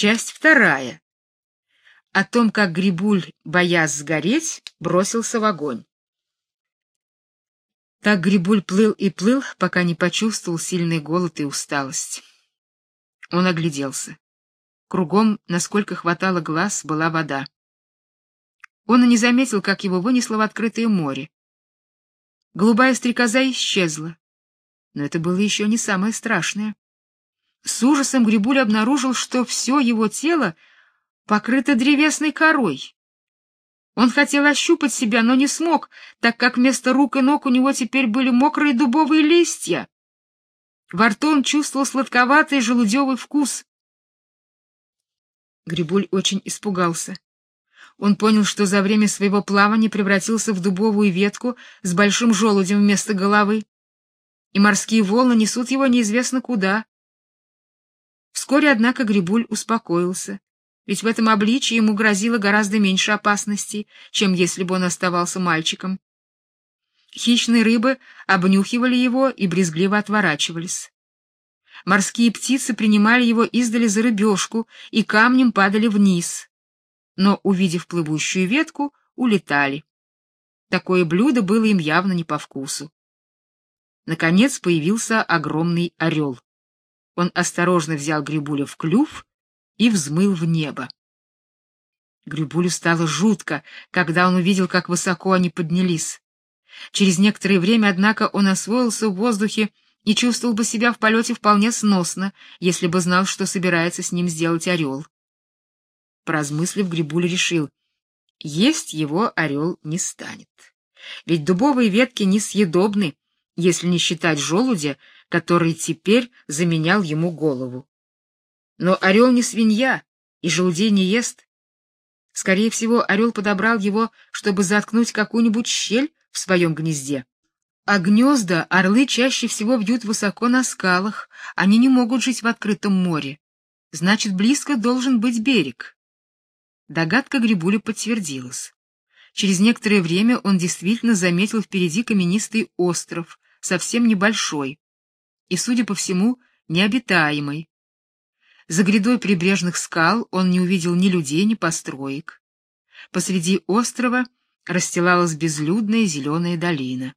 Часть вторая. О том, как Грибуль, боясь сгореть, бросился в огонь. Так Грибуль плыл и плыл, пока не почувствовал сильный голод и усталость. Он огляделся. Кругом, насколько хватало глаз, была вода. Он и не заметил, как его вынесло в открытое море. Голубая стрекоза исчезла. Но это было еще не самое страшное. С ужасом Грибуль обнаружил, что все его тело покрыто древесной корой. Он хотел ощупать себя, но не смог, так как вместо рук и ног у него теперь были мокрые дубовые листья. Во рту он чувствовал сладковатый желудевый вкус. Грибуль очень испугался. Он понял, что за время своего плавания превратился в дубовую ветку с большим желудем вместо головы, и морские волны несут его неизвестно куда. Вскоре, однако, Грибуль успокоился, ведь в этом обличии ему грозило гораздо меньше опасностей, чем если бы он оставался мальчиком. Хищные рыбы обнюхивали его и брезгливо отворачивались. Морские птицы принимали его издали за рыбешку и камнем падали вниз но, увидев плывущую ветку, улетали. Такое блюдо было им явно не по вкусу. Наконец появился огромный орел. Он осторожно взял Грибуля в клюв и взмыл в небо. Грибулю стало жутко, когда он увидел, как высоко они поднялись. Через некоторое время, однако, он освоился в воздухе и чувствовал бы себя в полете вполне сносно, если бы знал, что собирается с ним сделать орел. Поразмыслив, Грибуль решил, есть его орел не станет. Ведь дубовые ветки несъедобны, если не считать желудя, который теперь заменял ему голову. Но орел не свинья и желудей не ест. Скорее всего, орел подобрал его, чтобы заткнуть какую-нибудь щель в своем гнезде. А гнезда орлы чаще всего вьют высоко на скалах, они не могут жить в открытом море. Значит, близко должен быть берег. Догадка Грибуля подтвердилась. Через некоторое время он действительно заметил впереди каменистый остров, совсем небольшой, и, судя по всему, необитаемый. За грядой прибрежных скал он не увидел ни людей, ни построек. Посреди острова расстилалась безлюдная зеленая долина.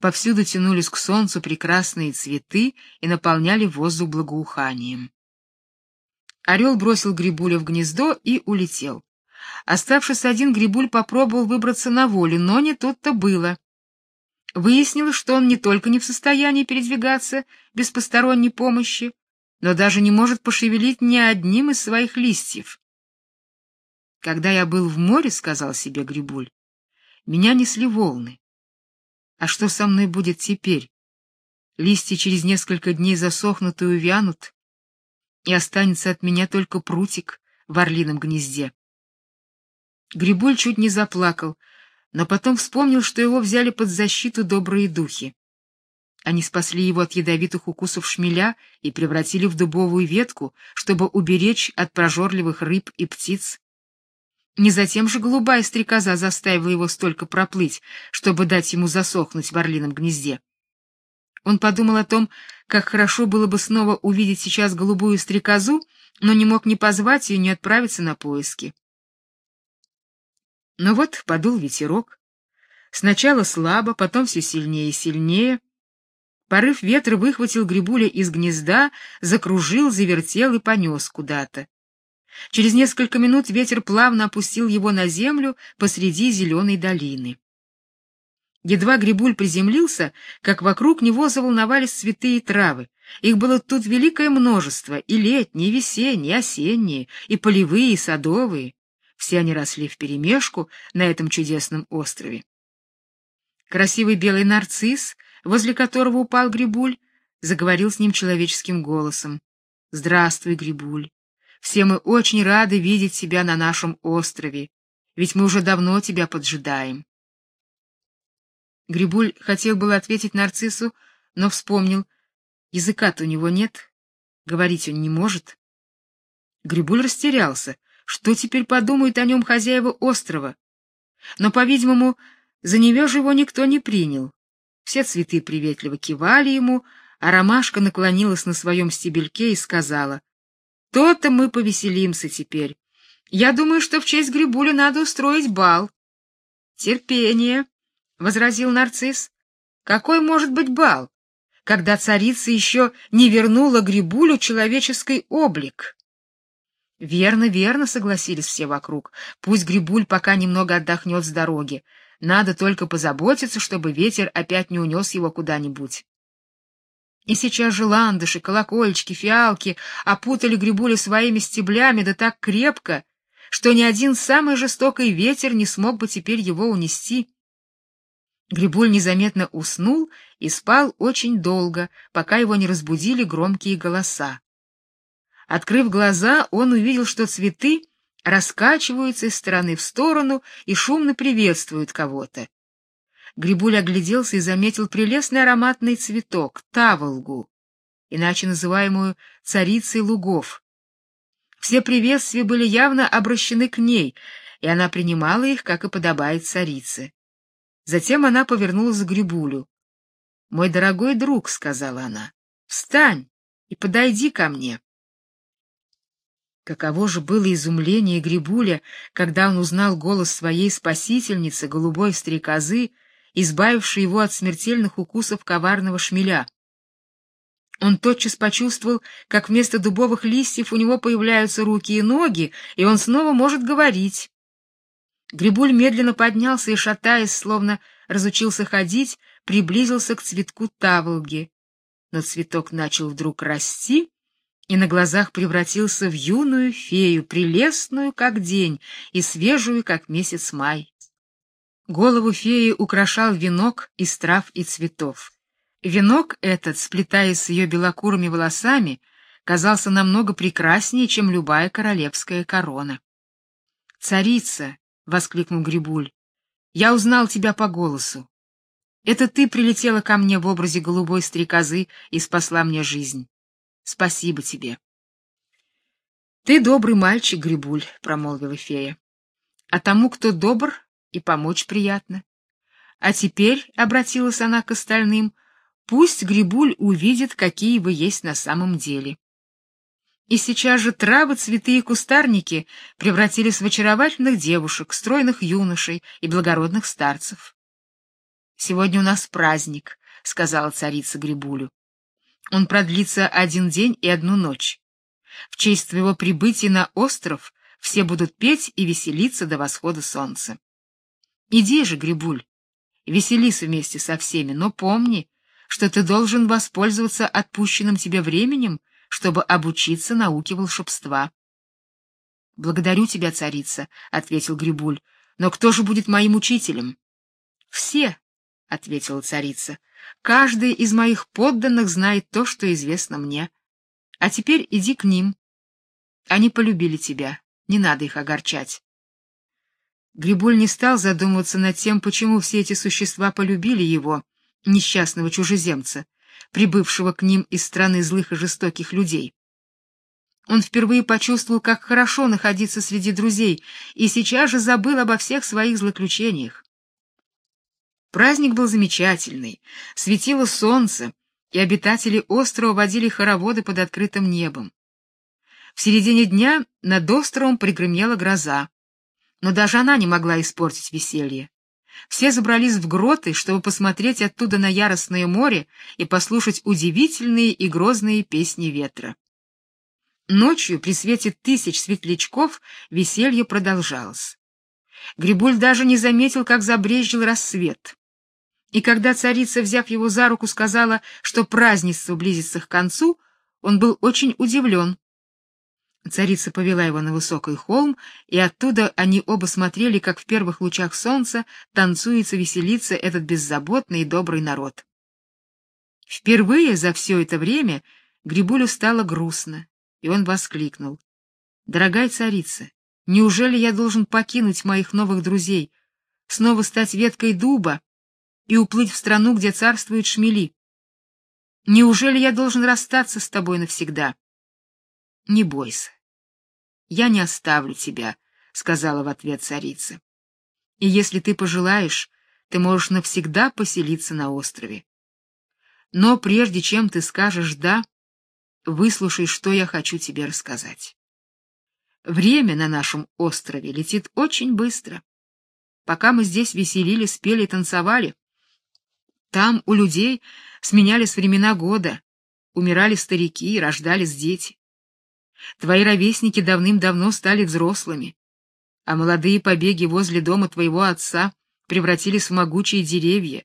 Повсюду тянулись к солнцу прекрасные цветы и наполняли воздух благоуханием. Орел бросил Грибуля в гнездо и улетел. Оставшись один, Грибуль попробовал выбраться на волю, но не тут-то было. Выяснилось, что он не только не в состоянии передвигаться без посторонней помощи, но даже не может пошевелить ни одним из своих листьев. Когда я был в море, сказал себе Грибуль, меня несли волны. А что со мной будет теперь? Листья через несколько дней засохнут и увянут, и останется от меня только прутик в орлином гнезде. Грибуль чуть не заплакал, но потом вспомнил, что его взяли под защиту добрые духи. Они спасли его от ядовитых укусов шмеля и превратили в дубовую ветку, чтобы уберечь от прожорливых рыб и птиц. Не затем же голубая стрекоза заставила его столько проплыть, чтобы дать ему засохнуть в орлином гнезде. Он подумал о том, как хорошо было бы снова увидеть сейчас голубую стрекозу, но не мог ни позвать ее, ни отправиться на поиски. Но вот подул ветерок. Сначала слабо, потом все сильнее и сильнее. Порыв ветра выхватил грибуля из гнезда, закружил, завертел и понес куда-то. Через несколько минут ветер плавно опустил его на землю посреди зеленой долины. Едва Грибуль приземлился, как вокруг него заволновались цветы и травы. Их было тут великое множество, и летние, и весенние, и осенние, и полевые, и садовые. Все они росли вперемешку на этом чудесном острове. Красивый белый нарцисс, возле которого упал Грибуль, заговорил с ним человеческим голосом. «Здравствуй, Грибуль. Все мы очень рады видеть тебя на нашем острове, ведь мы уже давно тебя поджидаем. Грибуль хотел было ответить нарциссу, но вспомнил, языка-то у него нет, говорить он не может. Грибуль растерялся, что теперь подумают о нем хозяева острова. Но, по-видимому, за невежу его никто не принял. Все цветы приветливо кивали ему, а ромашка наклонилась на своем стебельке и сказала: То-то мы повеселимся теперь. Я думаю, что в честь Грибуля надо устроить бал. Терпение, возразил нарцисс. Какой может быть бал, когда царица еще не вернула Грибулю человеческий облик? Верно, верно, согласились все вокруг. Пусть Грибуль пока немного отдохнет с дороги. Надо только позаботиться, чтобы ветер опять не унес его куда-нибудь. И сейчас же ландыши, колокольчики, фиалки опутали Грибуля своими стеблями да так крепко, что ни один самый жестокий ветер не смог бы теперь его унести. Грибуль незаметно уснул и спал очень долго, пока его не разбудили громкие голоса. Открыв глаза, он увидел, что цветы раскачиваются из стороны в сторону и шумно приветствуют кого-то. Грибуль огляделся и заметил прелестный ароматный цветок таволгу, иначе называемую царицей лугов. Все приветствия были явно обращены к ней, и она принимала их, как и подобает царице. Затем она повернулась к Грибулю. "Мой дорогой друг", сказала она. "Встань и подойди ко мне". Каково же было изумление Грибуля, когда он узнал голос своей спасительницы, голубой стрекозы, избавившей его от смертельных укусов коварного шмеля. Он тотчас почувствовал, как вместо дубовых листьев у него появляются руки и ноги, и он снова может говорить. Грибуль медленно поднялся и, шатаясь, словно разучился ходить, приблизился к цветку таволги. Но цветок начал вдруг расти и на глазах превратился в юную фею, прелестную, как день, и свежую, как месяц май. Голову феи украшал венок из трав и цветов. Венок этот, сплетаясь с ее белокурыми волосами, казался намного прекраснее, чем любая королевская корона. "Царица", воскликнул Грибуль. "Я узнал тебя по голосу. Это ты прилетела ко мне в образе голубой стрекозы и спасла мне жизнь. Спасибо тебе". "Ты добрый мальчик, Грибуль", промолвила фея. "А тому, кто добр, и помочь приятно. А теперь обратилась она к остальным: Пусть Грибуль увидит, какие вы есть на самом деле. И сейчас же травы, цветы и кустарники превратились в очаровательных девушек, стройных юношей и благородных старцев. Сегодня у нас праздник, сказала царица Грибулю. Он продлится один день и одну ночь. В честь твоего прибытия на остров все будут петь и веселиться до восхода солнца. Иди же, Грибуль, веселись вместе со всеми, но помни, что ты должен воспользоваться отпущенным тебе временем, чтобы обучиться науке волшебства. Благодарю тебя, царица, ответил Грибуль. Но кто же будет моим учителем? Все, ответила царица. Каждый из моих подданных знает то, что известно мне. А теперь иди к ним. Они полюбили тебя. Не надо их огорчать. Грибуль не стал задумываться над тем, почему все эти существа полюбили его несчастного чужеземца, прибывшего к ним из страны злых и жестоких людей. Он впервые почувствовал, как хорошо находиться среди друзей, и сейчас же забыл обо всех своих злоключениях. Праздник был замечательный, светило солнце, и обитатели острова водили хороводы под открытым небом. В середине дня над островом пригремела гроза, но даже она не могла испортить веселье. Все забрались в гроты, чтобы посмотреть оттуда на яростное море и послушать удивительные и грозные песни ветра. Ночью при свете тысяч светлячков веселье продолжалось. Грибуль даже не заметил, как забрезжил рассвет. И когда царица, взяв его за руку, сказала, что празднество близится к концу, он был очень удивлен. Царица повела его на высокий холм, и оттуда они оба смотрели, как в первых лучах солнца танцуется, веселится этот беззаботный и добрый народ. Впервые за все это время Грибулю стало грустно, и он воскликнул: "Дорогая царица, неужели я должен покинуть моих новых друзей, снова стать веткой дуба и уплыть в страну, где царствуют шмели? Неужели я должен расстаться с тобой навсегда?" Не бойся. Я не оставлю тебя, сказала в ответ царица. И если ты пожелаешь, ты можешь навсегда поселиться на острове. Но прежде чем ты скажешь да, выслушай, что я хочу тебе рассказать. Время на нашем острове летит очень быстро. Пока мы здесь веселились, пели и танцевали, там у людей сменялись времена года, умирали старики и рождались дети. Твои ровесники давным-давно стали взрослыми, а молодые побеги возле дома твоего отца превратились в могучие деревья.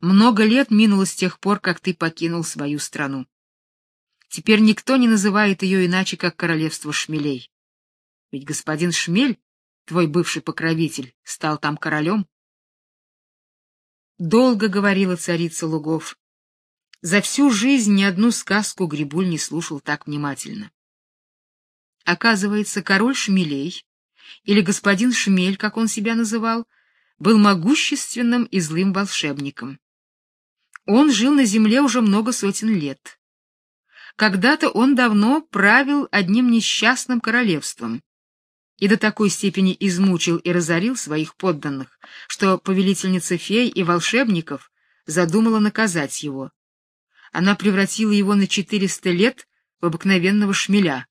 Много лет минуло с тех пор, как ты покинул свою страну. Теперь никто не называет ее иначе, как королевство шмелей. Ведь господин Шмель, твой бывший покровитель, стал там королем. Долго говорила царица лугов. За всю жизнь ни одну сказку Грибуль не слушал так внимательно. Оказывается, король Шмелей, или господин Шмель, как он себя называл, был могущественным и злым волшебником. Он жил на земле уже много сотен лет. Когда-то он давно правил одним несчастным королевством и до такой степени измучил и разорил своих подданных, что повелительница фей и волшебников задумала наказать его. Она превратила его на четыреста лет в обыкновенного шмеля.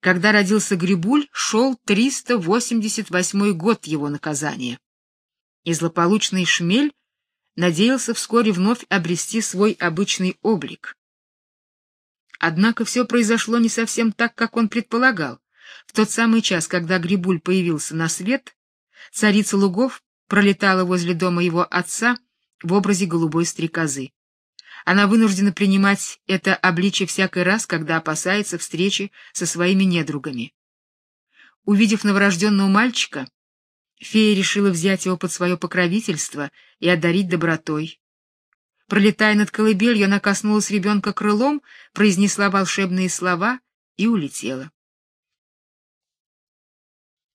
Когда родился Грибуль, шел 388 год его наказания. И злополучный шмель надеялся вскоре вновь обрести свой обычный облик. Однако все произошло не совсем так, как он предполагал. Тот самый час, когда Грибуль появился на свет, царица лугов пролетала возле дома его отца в образе голубой стрекозы. Она вынуждена принимать это обличие всякий раз, когда опасается встречи со своими недругами. Увидев новорожденного мальчика, фея решила взять его под свое покровительство и одарить добротой. Пролетая над колыбелью, она коснулась ребенка крылом, произнесла волшебные слова и улетела.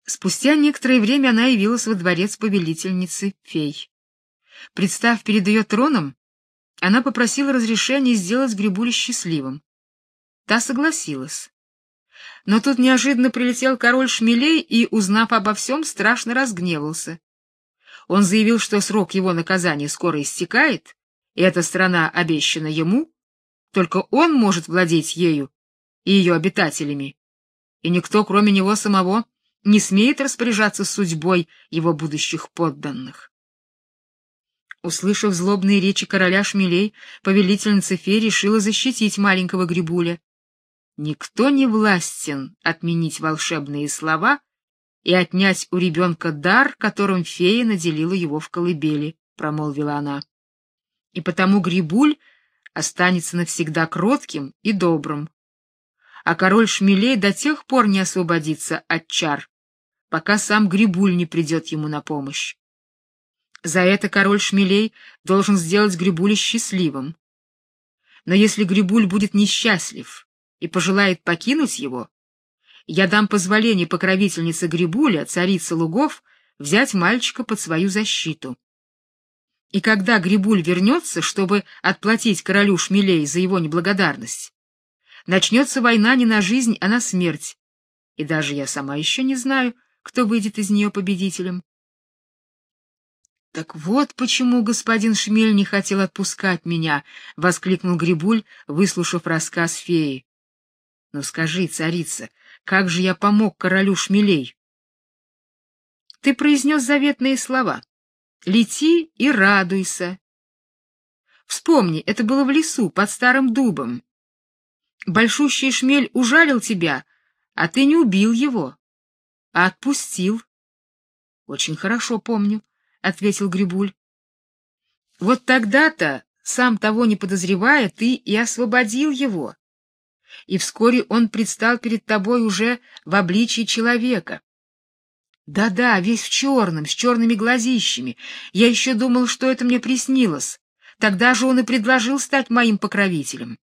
Спустя некоторое время она явилась во дворец повелительницы фей. Представ перед ее троном, она попросила разрешения сделать Грибуля счастливым. Та согласилась. Но тут неожиданно прилетел король Шмелей и, узнав обо всем, страшно разгневался. Он заявил, что срок его наказания скоро истекает, и эта страна обещана ему, только он может владеть ею и ее обитателями, и никто, кроме него самого, не смеет распоряжаться судьбой его будущих подданных. Услышав злобные речи короля Шмелей, повелительница фей решила защитить маленького Грибуля. Никто не властен отменить волшебные слова и отнять у ребенка дар, которым фея наделила его в колыбели, промолвила она и потому Грибуль останется навсегда кротким и добрым. А король Шмелей до тех пор не освободится от чар, пока сам Грибуль не придет ему на помощь. За это король Шмелей должен сделать Грибуля счастливым. Но если Грибуль будет несчастлив и пожелает покинуть его, я дам позволение покровительнице Грибуля, царице лугов, взять мальчика под свою защиту. И когда Грибуль вернется, чтобы отплатить королю Шмелей за его неблагодарность, начнется война не на жизнь, а на смерть. И даже я сама еще не знаю, кто выйдет из нее победителем. Так вот почему господин Шмель не хотел отпускать меня, воскликнул Грибуль, выслушав рассказ феи. Но скажи, царица, как же я помог королю Шмелей? Ты произнес заветные слова. Лети и радуйся. Вспомни, это было в лесу, под старым дубом. Большущий шмель ужалил тебя, а ты не убил его, а отпустил. Очень хорошо помню, ответил Грибуль. Вот тогда-то, сам того не подозревая, ты и освободил его. И вскоре он предстал перед тобой уже в обличии человека. Да-да, весь в черном, с черными глазищами. Я еще думал, что это мне приснилось. Тогда же он и предложил стать моим покровителем.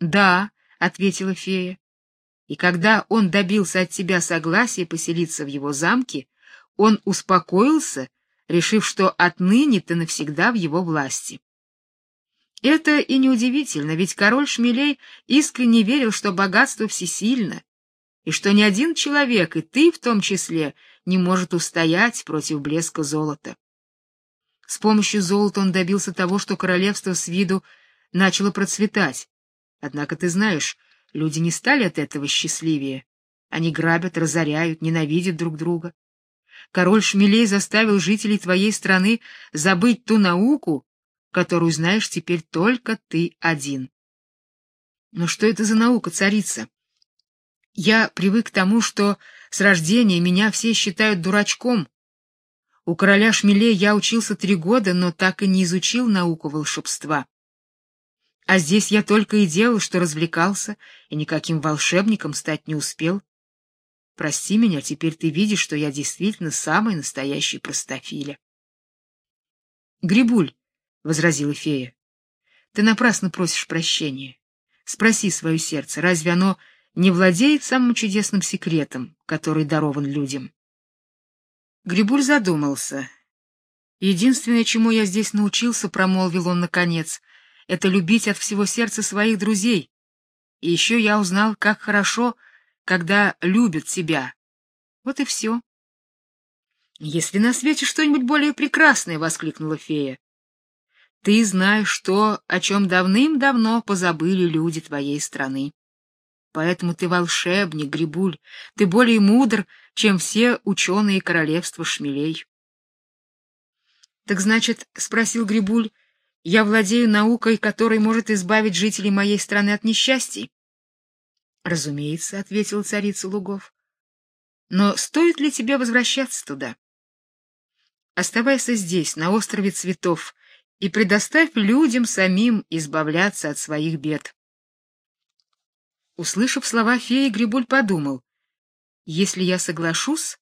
Да, ответила фея. И когда он добился от тебя согласия поселиться в его замке, он успокоился, решив, что отныне ты навсегда в его власти. Это и неудивительно, ведь король Шмелей искренне верил, что богатство всесильно, и что ни один человек, и ты в том числе, не может устоять против блеска золота. С помощью золота он добился того, что королевство с виду начало процветать, Однако ты знаешь, люди не стали от этого счастливее. Они грабят, разоряют, ненавидят друг друга. Король Шмелей заставил жителей твоей страны забыть ту науку, которую знаешь теперь только ты один. Но что это за наука, царица? Я привык к тому, что с рождения меня все считают дурачком. У короля Шмелей я учился три года, но так и не изучил науку волшебства. А здесь я только и делал, что развлекался, и никаким волшебником стать не успел. Прости меня, теперь ты видишь, что я действительно самый настоящий простофиля. Грибуль, — возразила фея, — ты напрасно просишь прощения. Спроси свое сердце, разве оно не владеет самым чудесным секретом, который дарован людям? Грибуль задумался. Единственное, чему я здесь научился, промолвил он наконец, это любить от всего сердца своих друзей. И еще я узнал, как хорошо, когда любят тебя. Вот и все. Если на свете что-нибудь более прекрасное, воскликнула фея. Ты знаешь то, о чем давным-давно позабыли люди твоей страны. Поэтому ты волшебник, Грибуль, ты более мудр, чем все ученые королевства шмелей. Так значит, спросил Грибуль, я владею наукой, которая может избавить жителей моей страны от несчастий? Разумеется, ответила царица лугов. Но стоит ли тебе возвращаться туда? Оставайся здесь, на острове цветов, и предоставь людям самим избавляться от своих бед. Услышав слова феи, Грибуль подумал: если я соглашусь,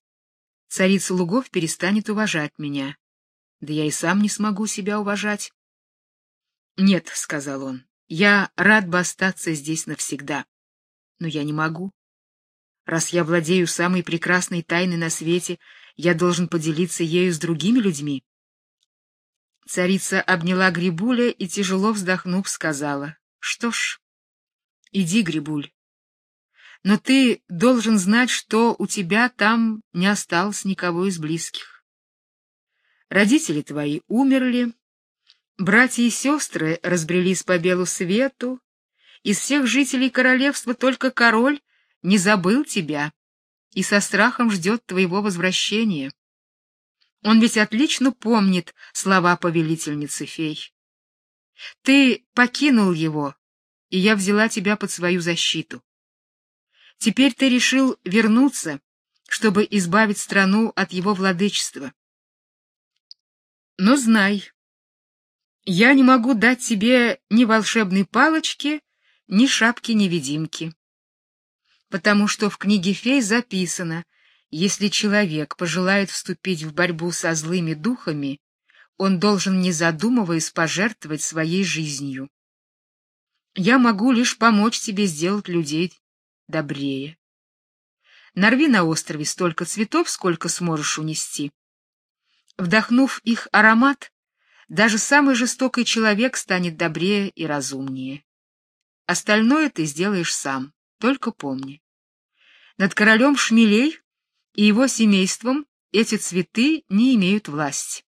царица лугов перестанет уважать меня. Да я и сам не смогу себя уважать. Нет, сказал он. Я рад бы остаться здесь навсегда, но я не могу. Раз я владею самой прекрасной тайной на свете, я должен поделиться ею с другими людьми. Царица обняла Грибуля и тяжело вздохнув сказала: "Что ж, иди, Грибуль. Но ты должен знать, что у тебя там не осталось никого из близких. Родители твои умерли, братья и сестры разбрелись по белу свету, из всех жителей королевства только король не забыл тебя и со страхом ждет твоего возвращения. Он ведь отлично помнит слова повелительницы фей. Ты покинул его, и я взяла тебя под свою защиту. Теперь ты решил вернуться, чтобы избавить страну от его владычества. Но знай, я не могу дать тебе ни волшебной палочки, ни шапки-невидимки. Потому что в книге фей записано — если человек пожелает вступить в борьбу со злыми духами, он должен, не задумываясь, пожертвовать своей жизнью. Я могу лишь помочь тебе сделать людей добрее. Нарви на острове столько цветов, сколько сможешь унести. Вдохнув их аромат, даже самый жестокий человек станет добрее и разумнее. Остальное ты сделаешь сам, только помни. Над королем шмелей и его семейством эти цветы не имеют власти.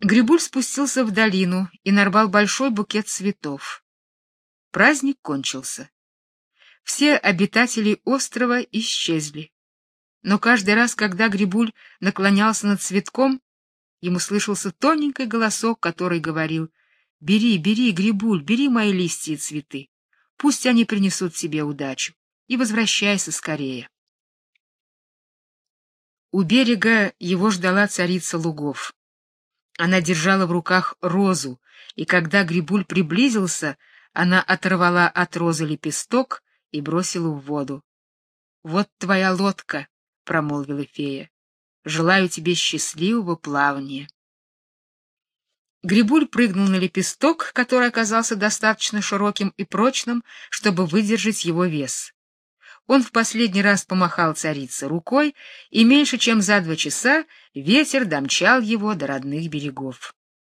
Грибуль спустился в долину и нарвал большой букет цветов. Праздник кончился. Все обитатели острова исчезли. Но каждый раз, когда Грибуль наклонялся над цветком, ему слышался тоненький голосок, который говорил: "Бери, бери, Грибуль, бери мои листья и цветы. Пусть они принесут тебе удачу, и возвращайся скорее". У берега его ждала царица лугов. Она держала в руках розу, и когда Грибуль приблизился, она оторвала от розы лепесток и бросила в воду. Вот твоя лодка, промолвила фея. Желаю тебе счастливого плавания. Грибуль прыгнул на лепесток, который оказался достаточно широким и прочным, чтобы выдержать его вес. Он в последний раз помахал царице рукой, и меньше чем за два часа ветер домчал его до родных берегов.